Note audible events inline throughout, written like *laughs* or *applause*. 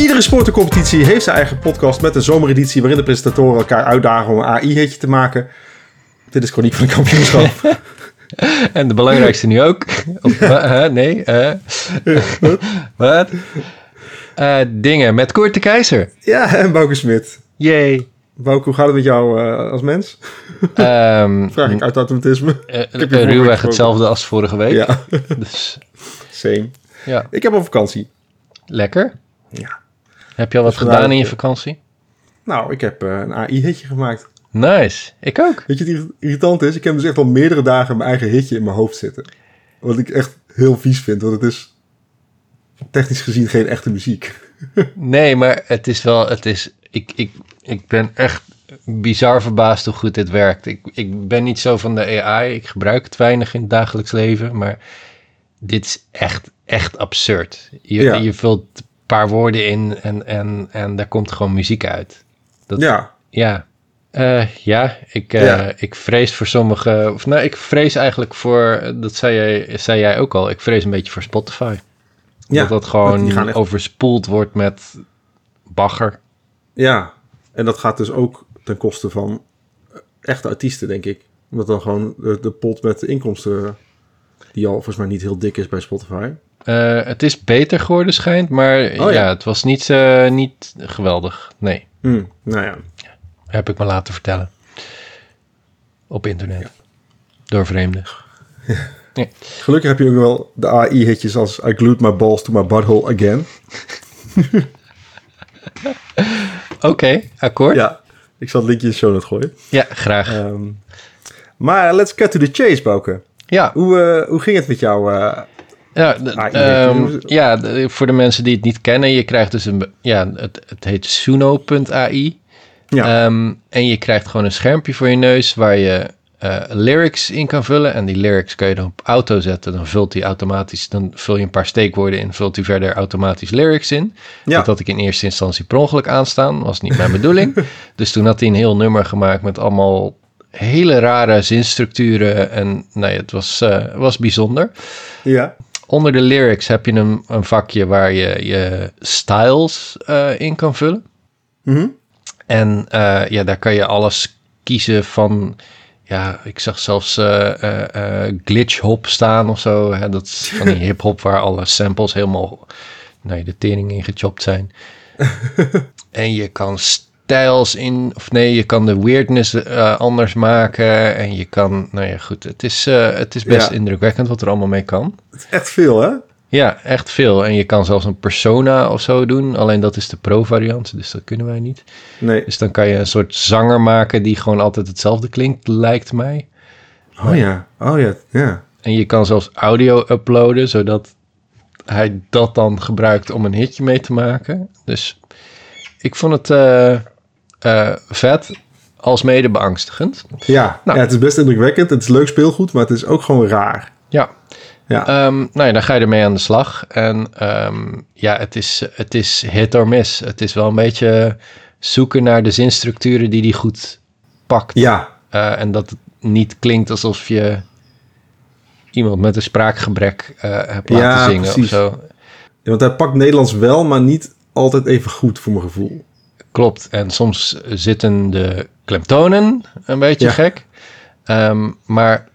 Iedere sportencompetitie heeft zijn eigen podcast met een zomereditie waarin de presentatoren elkaar uitdagen om een AI-hitje te maken. Dit is Chroniek van de Kampioenschap. *laughs* En de belangrijkste nu ook. Of, eh, eh, nee. eh. Wat? Eh, dingen met Koert de Keizer. ja, en Bouke Smit. Yay. Bouke, hoe gaat het met jou eh, als mens? Ehm *laughs* Vraag ik uit automatisme. ruwweg hetzelfde als vorige week. Ja, Dus same. ja, Ik heb al vakantie. lekker. Ja. Heb je al wat Dus gedaan in je vakantie? Nou, ik heb eh, een AI-hitje gemaakt. Nice. Ik ook. Weet je wat irri- irritant is? Ik heb dus echt al meerdere dagen mijn eigen hitje in mijn hoofd zitten. Wat ik echt heel vies vind, want het is technisch gezien geen echte muziek. *laughs* Nee, maar het is wel, het is, ik, ik, ik ben echt bizar verbaasd hoe goed dit werkt. Ik, ik ben niet zo van de AI, ik gebruik het weinig in het dagelijks leven, maar dit is echt, echt absurd. Je, Ja. je vult paar woorden in en, en, en daar komt gewoon muziek uit. Dat, Ja, Ja, Eh, ja, ik, eh, Ja. ik vrees voor sommige, of nou, ik vrees eigenlijk voor, dat zei jij, zei jij ook al, ik vrees een beetje voor Spotify. ja dat dat gewoon echt- overspoeld wordt met bagger. ja. En dat gaat dus ook ten koste van eh, echte artiesten, denk ik. Omdat dan gewoon de, de pot met de inkomsten, die al volgens mij niet heel dik is bij Spotify. Eh, het is beter geworden schijnt, maar Oh, ja. ja. het was niet, eh, niet geweldig. Nee, Hm, nou ja, heb ik me laten vertellen. Op internet. Door vreemden. *laughs* gelukkig heb je ook wel de AI-hitjes als I glued my balls to my butthole again. *laughs* Oké, akkoord. Ja, Ja, ik zal het linkje in de show gooien. graag. Ehm, maar let's cut to the chase, Bouke. Ja, Hoe, eh, hoe ging het met jou? eh? ja, AI ehm, ja voor de mensen die het niet kennen, je krijgt dus een, ja, het, het heet Suno.ai. ja, Ehm, en je krijgt gewoon een schermpje voor je neus waar je eh, lyrics in kan vullen. En die lyrics kan je dan op auto zetten. Dan vult hij automatisch, dan vul je een paar steekwoorden in, vult hij verder automatisch lyrics in. ja. Dat had ik in eerste instantie per ongeluk aanstaan, was niet mijn bedoeling. *laughs* Dus toen had hij een heel nummer gemaakt met allemaal hele rare zinstructuren. En nee, het was, eh, was bijzonder. ja. Onder de lyrics heb je een, een vakje waar je je styles eh, in kan vullen. Mhm. En eh, ja, daar kan je alles kiezen van. Ja, ik zag zelfs glitch hop staan of zo. Hè? Dat is van die *laughs* hip hop waar alle samples helemaal nou, de tering in gechopt zijn. *laughs* en je kan styles in, of nee, je kan de weirdness eh, anders maken. En je kan, nou ja, goed, het is, eh, het is best Ja. indrukwekkend wat er allemaal mee kan. Het is echt veel, hè? Ja, echt veel. En je kan zelfs een persona of zo doen. Alleen dat is de pro-variant, dus dat kunnen wij niet. Nee. Dus dan kan je een soort zanger maken die gewoon altijd hetzelfde klinkt, lijkt mij. Oh ja, oh ja, ja. En je kan zelfs audio uploaden, zodat hij dat dan gebruikt om een hitje mee te maken. Dus ik vond het eh, vet, als mede beangstigend. Ja, Nou. ja, het is best indrukwekkend. Het is leuk speelgoed, maar het is ook gewoon raar. Ja, Ja, Ehm, nou ja, dan ga je ermee aan de slag. En ehm, ja, het is, het is hit or miss. Het is wel een beetje zoeken naar de zinstructuren die die goed pakt. ja, Eh, en dat het niet klinkt alsof je iemand met een spraakgebrek eh, hebt laten Ja, zingen precies. of zo. want hij pakt Nederlands wel, maar niet altijd even goed voor mijn gevoel. Klopt. En soms zitten de klemtonen een beetje Ja. gek. Ehm, maar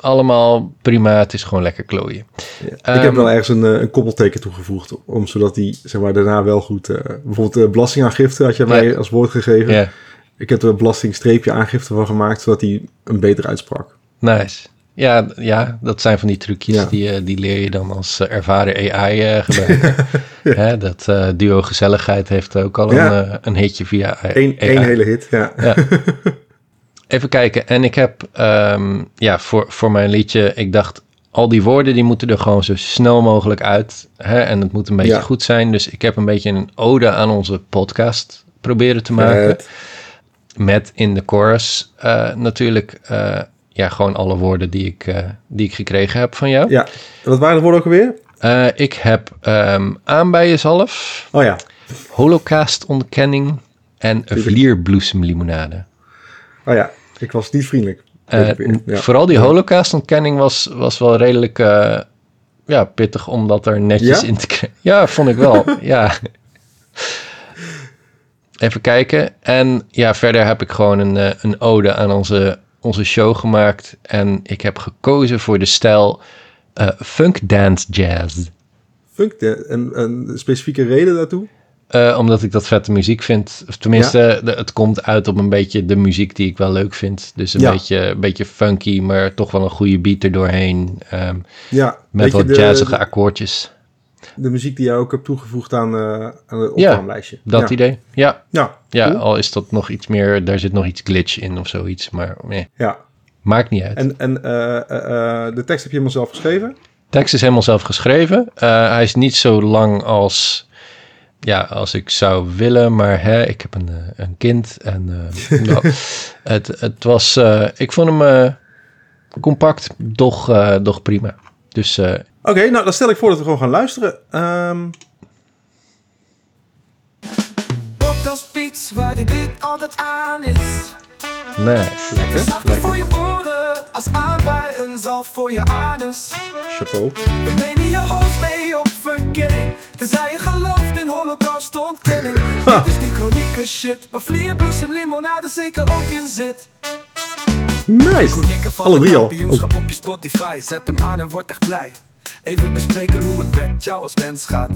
allemaal prima. Het is gewoon lekker klooien. Ja. ik Ehm, heb wel ergens een, eh, een koppelteken toegevoegd, om, zodat die zeg maar, daarna wel goed... eh, bijvoorbeeld uh, belastingaangifte had je mij Ja. als woord gegeven. Ik heb er een belastingstreepje aangifte van gemaakt, zodat hij een beter uitsprak. nice. Ja, ja, dat zijn van die trucjes Ja. die, eh, die leer je dan als eh, ervaren AI-gebruiker. *laughs* Hè, dat eh, duo gezelligheid heeft ook al Ja. een, eh, een hitje via AI. Eén één hele hit, ja. *laughs* Even kijken. En ik heb ehm, ja, voor, voor mijn liedje, ik dacht, al die woorden die moeten er gewoon zo snel mogelijk uit. Hè? En het moet een beetje goed zijn. Dus ik heb een beetje een ode aan onze podcast proberen te maken. Met in de chorus eh, natuurlijk eh, ja, gewoon alle woorden die ik, eh, die ik gekregen heb van jou. Ja, wat waren de woorden ook alweer? Eh, ik heb ehm aanbijensalf, Oh ja, holocaust ontkenning en vlierbloesemlimonade. oh ja, ik was niet vriendelijk. Eh, ja. Vooral die holocaust-ontkenning was, was wel redelijk ja, pittig om dat er netjes Ja? in te krijgen. Ja, vond ik wel. *laughs* ja. even kijken. En ja, verder heb ik gewoon een, een ode aan onze, onze show gemaakt. En ik heb gekozen voor de stijl eh, funk dance jazz. Funk, de- en een specifieke reden daartoe? Eh, omdat ik dat vette muziek vind. Of tenminste, de- het komt uit op een beetje de muziek die ik wel leuk vind. Dus een Ja. beetje, een beetje funky, maar toch wel een goede beat erdoorheen. ehm Ja, met wat jazzige akkoordjes. De muziek die jij ook hebt toegevoegd aan, eh aan het Ja, opnamelijstje. Dat ja. idee. Ja, Ja, ja cool. al is dat nog iets meer, daar zit nog iets glitch in of zoiets. Maar nee, ja. maakt niet uit. En, en eh, eh, de tekst heb je helemaal zelf geschreven? tekst is helemaal zelf geschreven. Eh, hij is niet zo lang als, ja, als ik zou willen, maar hè, ik heb een, een kind en eh, *laughs* nou, het, het was, eh, ik vond hem eh, compact, doch, eh, doch prima. Dus Oké, nou dan stel ik voor dat we gewoon gaan luisteren. Ehm, Podcast Beats, waar de beat altijd aan is. nice. lekker, lekker. voor je oren, als aanbij een zalf voor je anus. Chapeau. We nemen je hoofd mee op verkenning. Tenzij je gelooft in holocaust ontkenning. Dit is die chronieke shit, waar vlierbloesem limonade zeker ook in zit. Nice. Alle het drie al. op je Spotify. Zet hem aan en word echt blij. Even bespreken hoe het met jou als mens gaat.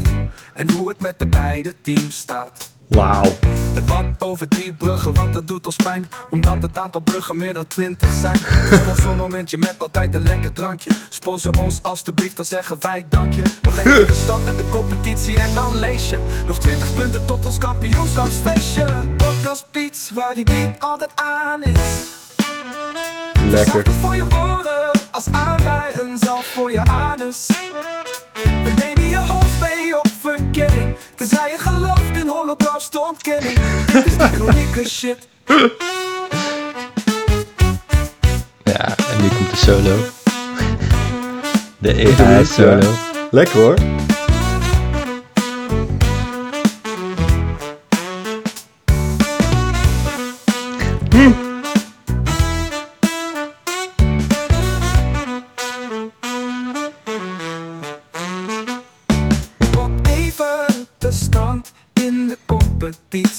En hoe het met de beide teams staat. Wauw. Het debat over die bruggen, want dat doet ons pijn Omdat het aantal bruggen meer dan 20 zijn *laughs* Sponsor momentje met altijd een lekker drankje Sponsor ons alstublieft, dan zeggen wij dankje We leggen de *laughs* stad en de competitie en dan lees je Nog 20 punten tot ons kampioenschapsfeestje Podcast Beats, waar die beat altijd aan is Lekker. Voor je oren, als aanbij een zalf voor je anus we nemen je hoofd mee op verkenning Tenzij je gelooft in holocaust ontkenning Dit is die chronieke shit Ja, en nu komt de solo. De AI solo. ja. Lekker hoor.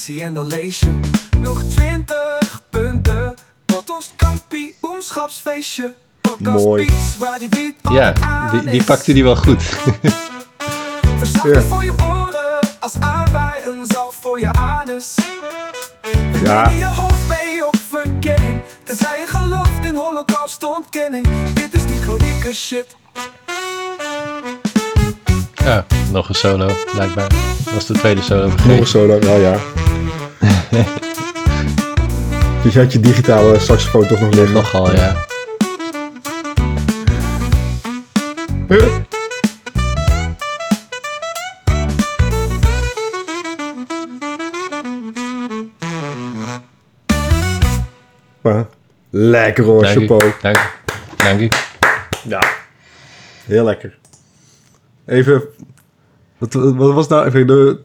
Competitie en dan lees je Nog 20 punten tot ons kampioenschapsfeestje Mooi. Ja, die, die pakte die wel goed. *laughs* Ja. als aanbij een zalf voor je anus Ja. Je hoofd mee op verkenning Tenzij je gelooft in holocaust ontkenning Dit is die chronieke shit Ja, nog een solo, blijkbaar. Dat was de tweede solo Nog een solo, nou ja. *laughs* dus je had je digitale saxofoon toch nog liggen? Nogal, ja. Maar, lekker hoor, Dank u. chapeau. Dank, dank u. Ja. Heel lekker. Even, wat, wat was nou even de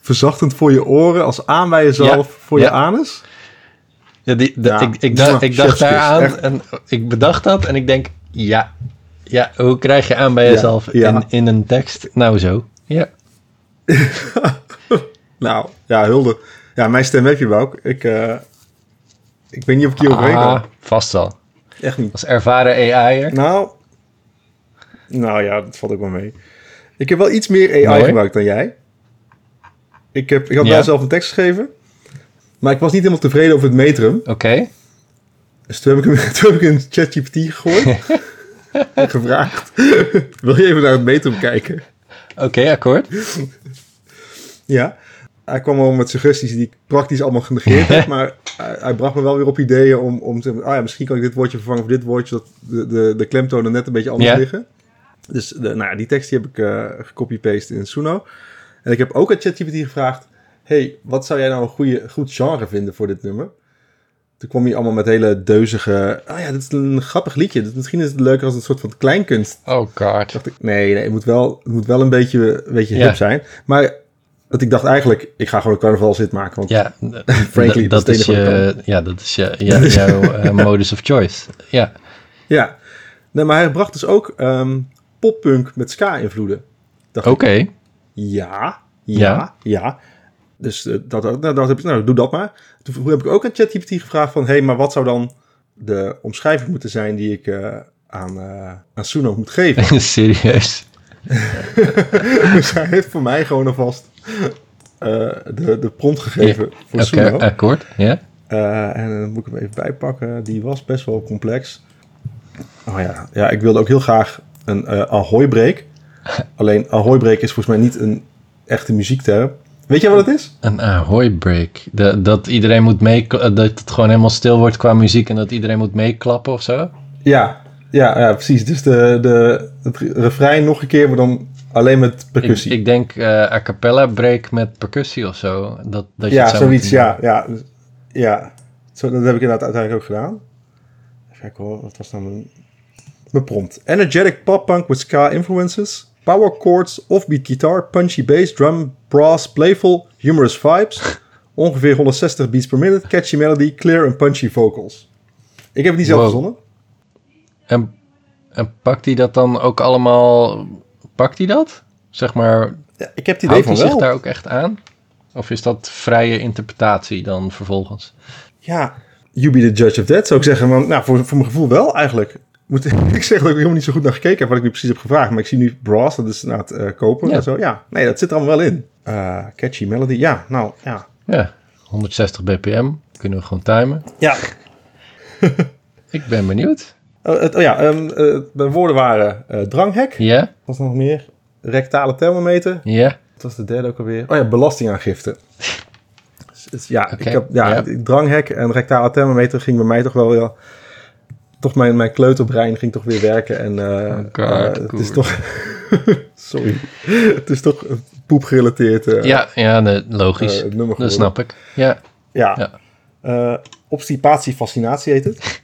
verzachtend voor je oren als aanbijen zalf Ja, voor je anus? Ja, die, de- Ja, ik, ik, dacht, ik dacht chefskiss, daaraan echt. en ik bedacht dat en ik denk, ja, ja hoe krijg je aan bij jezelf. In, in een tekst? Nou zo, ja. *laughs* Nou, ja, hulde. Ja, mijn stem heb je wel. Ik, eh, ik weet niet of ik overheen Ah, kan. vast wel. Echt niet. Als ervaren AI'er. Nou, nou ja, dat valt ook wel mee. Ik heb wel iets meer AI Mooi. gebruikt dan jij. Ik, heb, ik had Ja. wel zelf een tekst geschreven. Maar ik was niet helemaal tevreden over het metrum. Oké, Dus toen heb ik hem, *laughs* toen heb ik een ChatGPT gegooid. en *laughs* gevraagd. *laughs* Wil je even naar het metrum kijken? oké, akkoord. Ja. Hij kwam al met suggesties die ik praktisch allemaal genegeerd heb. Maar hij, hij bracht me wel weer op ideeën om, om te zeggen... Ah ja, misschien kan ik dit woordje vervangen voor dit woordje. Dat de, de, de klemtonen net een beetje anders liggen. Dus de, nou ja, die tekst die heb ik eh gecopy-paste in Suno. En ik heb ook aan ChatGPT gevraagd... hey, wat zou jij nou een goede, goed genre vinden voor dit nummer? Toen kwam hij allemaal met hele deuzige... Ah ja, dit is een grappig liedje. Misschien is het leuker als een soort van kleinkunst Oh god. dacht ik, nee, nee het, moet wel, het moet wel een beetje, een beetje hip zijn. Maar dat ik dacht eigenlijk, ik ga gewoon een carnavalzit maken. Want Ja, *laughs* Frankly, dat is je, ja, dat is je, ja, jouw *laughs* eh, modus of choice. Ja, ja. Nee, maar hij bracht dus ook ehm, poppunk met ska-invloeden. Oké. Ja, ja, ja, dus eh, dat, dat, dat heb ik, nou, doe dat maar. Toen heb ik ook aan ChatGPT gevraagd van, hé, hey, maar wat zou dan de omschrijving moeten zijn die ik eh, aan, eh, aan Suno moet geven? *laughs* Serieus. *laughs* dus hij heeft voor mij gewoon alvast de, de prompt gegeven voor Oké, Suno. akkoord. Ja. En dan moet ik hem even bijpakken. Die was best wel complex. Oh ja, ja ik wilde ook heel graag een eh Ahoy break. Alleen Ahoy break is volgens mij niet een echte muziekterm. Weet jij wat het is? Een Ahoy break. De, dat iedereen moet mee... Dat het gewoon helemaal stil wordt qua muziek en dat iedereen moet meeklappen of zo? Ja, ja, ja precies. Dus de, de, het refrein nog een keer, maar dan alleen met Ik, percussie. ik denk eh a cappella break met percussie of zo. Dat, dat je ja, zoiets. Ja, ja, ja. Zo, dat heb ik inderdaad uiteindelijk ook gedaan. Even kijken hoor, wat was nou mijn, mijn prompt? Energetic pop punk with ska influences, power chords, offbeat guitar, punchy bass, drum, brass, playful, humorous vibes, *laughs* ongeveer 160 beats per minute, catchy melody, clear and punchy vocals. Ik heb het niet zelf Wow. verzonnen. En, en pakt hij dat dan ook allemaal... Pakt hij dat? Zeg maar, Ja, ik heb het idee houdt van hij zich wel. daar ook echt aan? Of is dat vrije interpretatie dan vervolgens? Ja, you be the judge of that, zou ik zeggen. Maar nou, voor, voor mijn gevoel wel eigenlijk. Moet *laughs* ik zeg dat ik helemaal niet zo goed naar gekeken heb wat ik nu precies heb gevraagd. Maar ik zie nu Brass, dat is na het eh, kopen Ja. en zo. Ja, nee, dat zit er allemaal wel in. Eh, catchy melody, ja, nou, ja. Ja, 160 bpm. Kunnen we gewoon timen. Ja, *laughs* Ik ben benieuwd. oh, het, oh ja, eh, mijn woorden waren dranghek. Ja? Was er nog meer? Rectale thermometer. Ja? Wat was de derde ook alweer? Oh ja, belastingaangifte. *laughs* Dus, ja, ik heb, ja, dranghek en rectale thermometer ging bij mij toch wel weer... Toch mijn, mijn kleuterbrein ging toch weer werken. En eh, Oh God, eh, het is toch... *laughs* Sorry. het is toch poepgerelateerd eh Ja, ja nee, logisch. dat snap ik. Ja. Ja. Ja. Obstipatie, fascinatie heet het.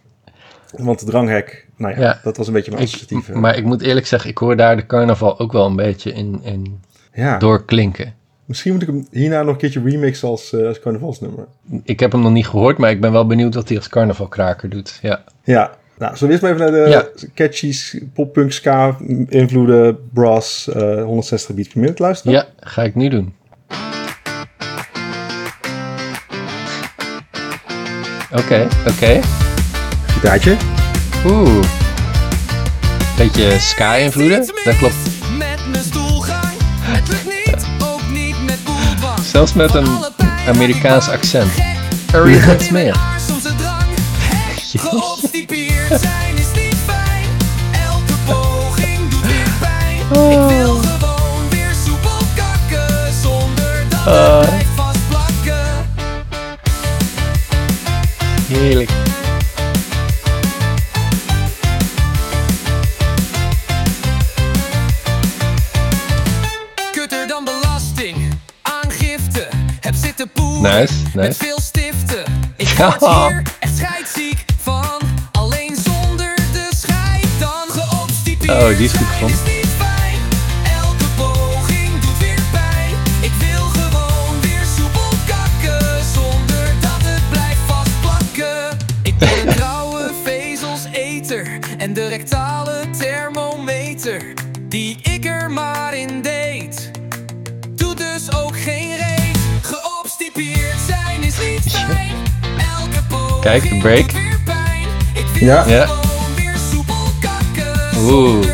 Want de dranghek, nou ja, Ja. dat was een beetje mijn associatieve... maar ik moet eerlijk zeggen, ik hoor daar de carnaval ook wel een beetje in, in ja, doorklinken. misschien moet ik hem hierna nog een keertje remixen als, eh, als carnavalsnummer. Ik heb hem nog niet gehoord, maar ik ben wel benieuwd wat hij als carnavalkraker doet. Ja. Ja, nou, zullen we eerst maar even naar de Ja. catchy pop-punk ska invloeden, brass, eh 160 beats per minute luisteren? ja, ga ik nu doen. Oké, oké. Gitaartje. Oeh. Beetje ska-invloeden, dat klopt. Met mijn stoelgang. Het lukt niet, ook niet met boelbang. Zelfs met een Amerikaans accent. Smith. Zijn is niet fijn. Elke poging doet weer pijn. Ik wil gewoon weer soepel kakken. Zonder dat het Ah. blijft vastplakken. Heerlijk. Kutter dan belasting. Aangifte. Heb zitten poeren. Nice, Met veel stiften. Ik *laughs* Ja. word hier Ik ben een trouwe vezelseter. En de rectale thermometer. Die ik er maar in deed. Doet dus ook geen reet. Geobstipeerd zijn is niet *laughs* fijn. Elke poging Kijk, de break. doet weer pijn. Ik wil Ja. Ja. Oeh.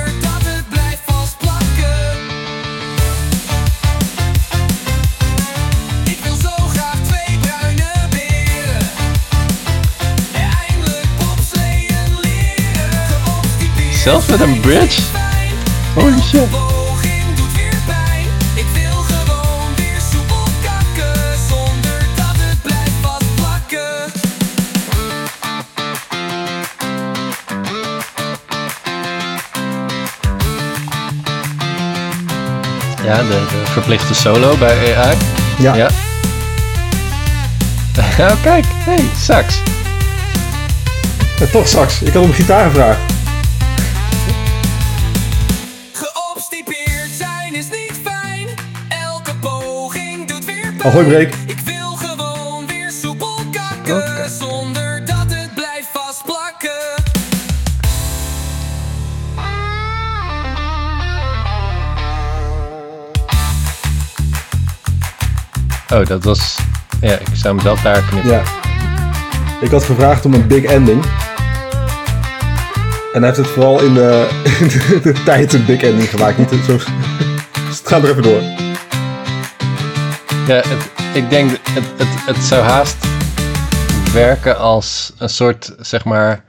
Zelfs met een bridge? Holy shit. Ja, de, de verplichte solo bij AI. Ja. Ja. *laughs* oh, kijk. Hey, sax. Ja, toch straks. Ik had om gitaar gevraagd. Geobstipeerd zijn is niet fijn. Elke poging doet weer pijn. Ahoy break. Oh, dat was... Ja, ik zou mezelf daar knippen. Ja. Ik had gevraagd om een big ending. En hij heeft het vooral in de, *laughs* in de, de tijd een big ending gemaakt. Niet zo... *laughs* Dus het gaat er even door. Ja, het, ik denk, het, het, het zou haast werken als een soort, zeg maar,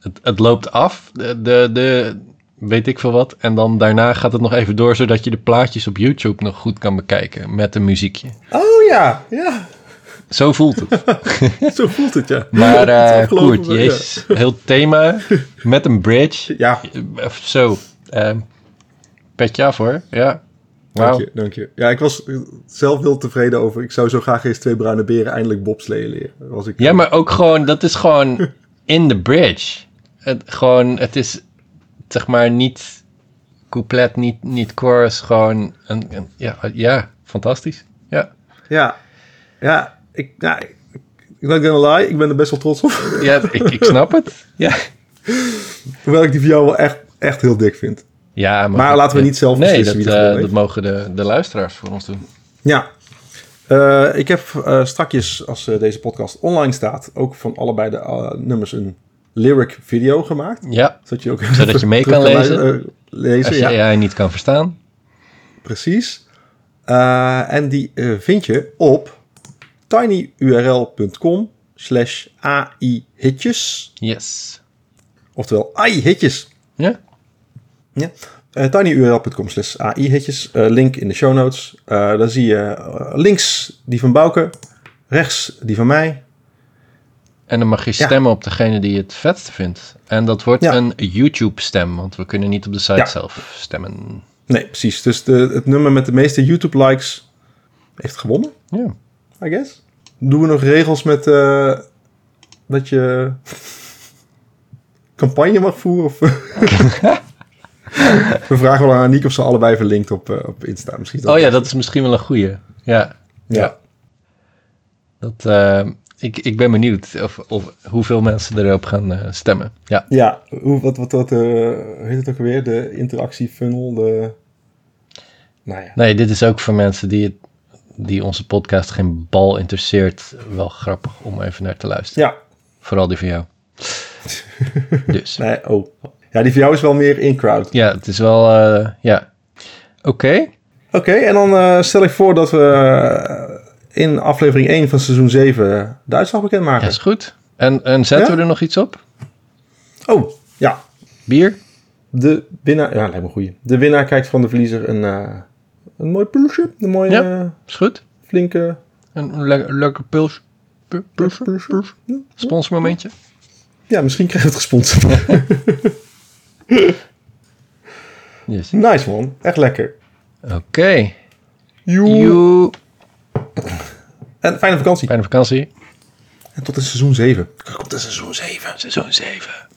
het, het loopt af, de, de, de, weet ik veel wat. En dan daarna gaat het nog even door, zodat je de plaatjes op YouTube nog goed kan bekijken met een muziekje. Oh ja, ja. Zo voelt het. *laughs* Zo voelt het, ja. Maar eh ja. jezus, heel thema met een bridge. Ja, Of Zo, ehm petje af hoor, ja. dank je, dank je. Ja, ik was zelf heel tevreden over. Ik zou zo graag eens twee bruine beren eindelijk bobsleeën leren. Was ik, Ja, maar ook gewoon, dat is gewoon in the bridge. Het, gewoon, het is zeg maar niet couplet, niet, niet chorus, gewoon een, een- ja, ja, fantastisch. Ja. Ja, ik, ja, ik, gonna lie, ik ben er best wel trots op. Ja, ik, ik *laughs* snap het. Ja, Hoewel ik die van jou wel echt, echt heel dik vind. ja Maar goed, laten we niet zelf Nee, beslissen dat, wie er eh, dat mogen de, de luisteraars voor ons doen. Ja. Eh, ik heb eh strakjes, als deze podcast online staat, ook van allebei de nummers een lyric video gemaakt. Ja, Zodat je ook Zodat je mee kan lezen. lezen als je ja, AI niet kan verstaan. precies. Eh, en die eh, vind je op tinyurl.com slash aihitjes. Yes. Oftewel AI-hitjes. Ja? Ja. Eh, tinyurl.com slash AI-hitjes. Link in de show notes. Dan zie je links die van Bouke. Rechts die van mij. En dan mag je Ja. stemmen op degene die je het vetste vindt. En dat wordt Ja. een YouTube-stem, want we kunnen niet op de site Ja. zelf stemmen. Nee, precies. Dus de, het nummer met de meeste YouTube-likes heeft gewonnen, Ja. I guess. Doen we nog regels met eh, dat je *laughs* campagne mag voeren? Of *laughs* we vragen wel aan Aniek of ze allebei verlinkt op, eh, op Insta. Misschien is Oh ja, dat is misschien wel een goeie. Ja, Ja. dat, eh, ik, ik ben benieuwd of, of hoeveel mensen erop gaan eh, stemmen. Ja, Ja, hoe, wat, wat, wat eh, heet het ook alweer? De interactiefunnel, de... Nou ja. nee, dit is ook voor mensen die, het, die onze podcast geen bal interesseert. Wel grappig om even naar te luisteren. Ja, Vooral die van jou. *laughs* dus, nee, oh. Ja, die van jou is wel meer in-crowd. ja, het is wel, eh, ja. Oké, Oké, en dan stel ik voor dat we in aflevering 1 van seizoen 7 de uitslag ja, bekendmaken. is goed. En, en zetten Ja? we er nog iets op? Oh, ja. Bier? De winnaar... Ja, lijkt me goeie. De winnaar krijgt van de verliezer een, eh, een mooi plusje. Een mooie, Ja. eh, Is goed. flinke... Een, een le- lekker puls. pulsje? Sponsormomentje. Ja, misschien krijg je het gesponsord. *laughs* Yes. nice man, echt lekker. Oké. Joe. En fijne vakantie. Fijne vakantie. En tot in seizoen 7. Komt in seizoen 7. Seizoen 7.